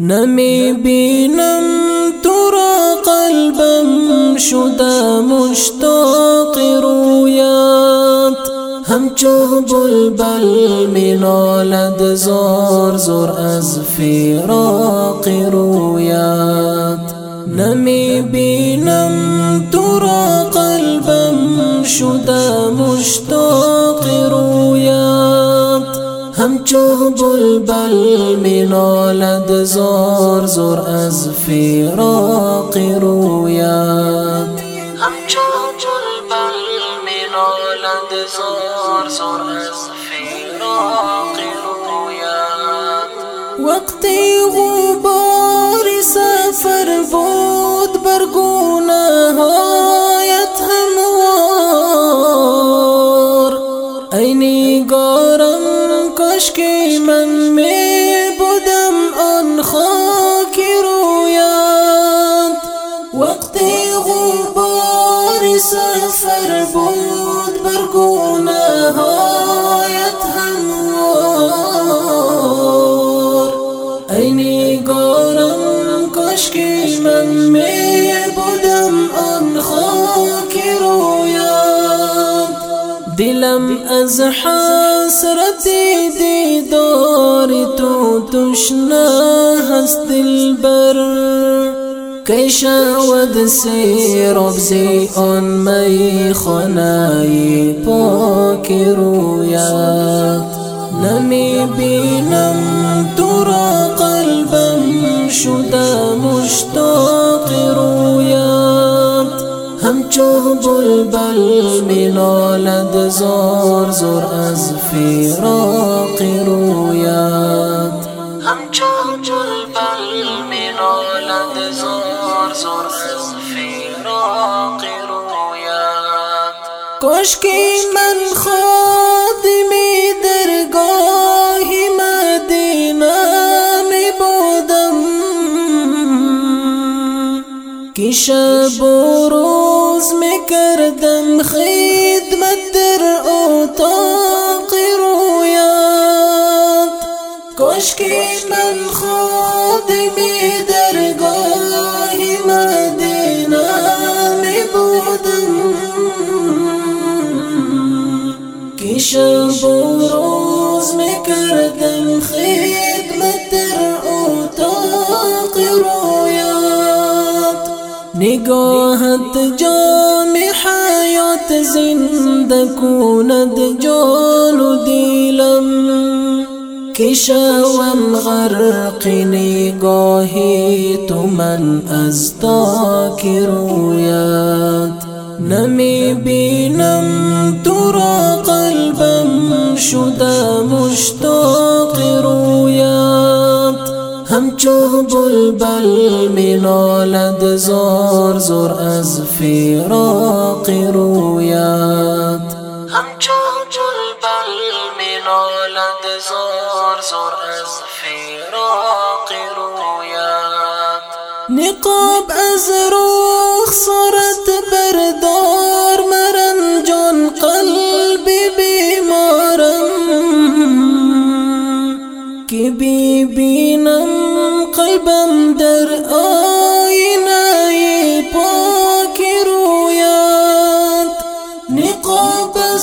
نمی بینم تو را قلبم شده مشتاق رویت همچو بلبل می نالد زار زور از فراق رویت. نمی بینم تو را قلبم مشتاق همچو بلبل می نالد زار زور از فراق رویت. همچو بلبل زار از فراق رویت. وقتی غبار سفر بود بر گونه هایت گونه هایت هموار ای نگارم کاشکی من می بودم آن خاک رویت دلم از حسرت دیدار تو تشنه هست دلبر کی شود سیراب ز آن می خانه پاک رویت نمی بینم تو را قلبم شده مشتاق رویت همچو بلبل می نالد زار زور از فراق رویت همچو بلبل زور از فراق رویت کشکی من خادمی درگاه مدینه می بودم. که شب روز می کردم خدمت در اتاق رویت کشکی من خادمی درگاه شب و روز می کردم خدمت در اتاق رویت نگاهت جام حیات زنده کند جان و دلم که شوم غرق نگاهی تو من از تاک رویت نمی بینم تو را شده مشتاق رویت. همچو بلبل می نالد زار زور از فراق رویت. همچو بلبل می نالد زار زور از فراق رویت. نقاب از روخ بینم قلبم در آینه پاک رویت نقاب از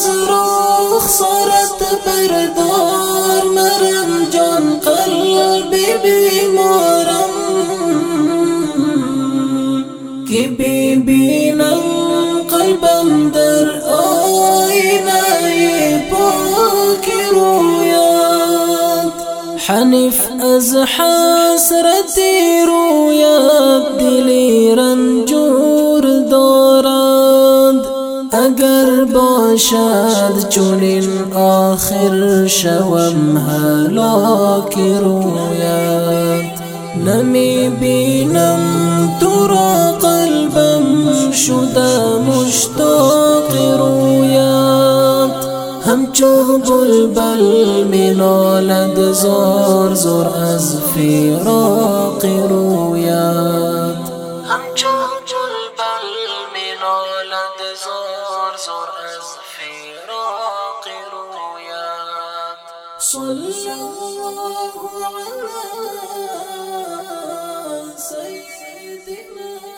صارت بردار مرم جان قلب بیمارم که بی بینم قلبم در آینه پاک رویت حنیف از حسرت رویت دلی رنجور دارد اگر باشد چنین آخر شوم هلاک رویت. نمی بینم تو را قلبم شده چو بلبل مینالد زور زار از فراق رویت. از الله على سيدنا